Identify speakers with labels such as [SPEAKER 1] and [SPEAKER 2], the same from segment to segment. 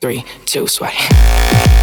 [SPEAKER 1] three, two, sweat.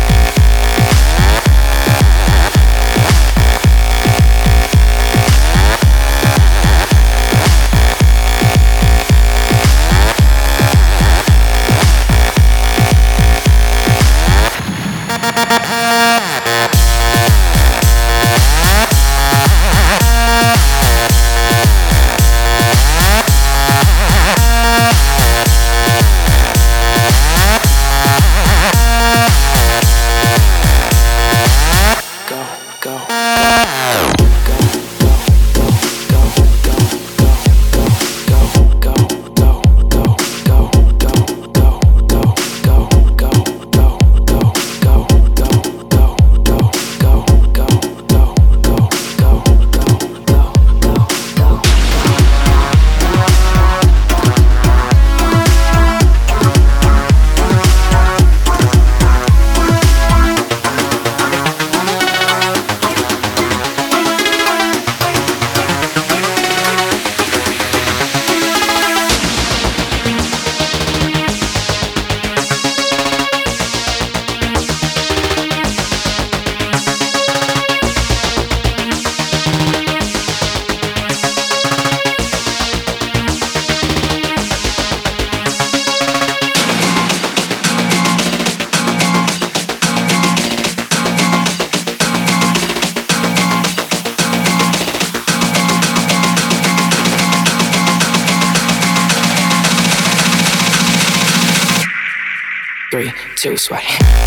[SPEAKER 1] Three, two, sweat.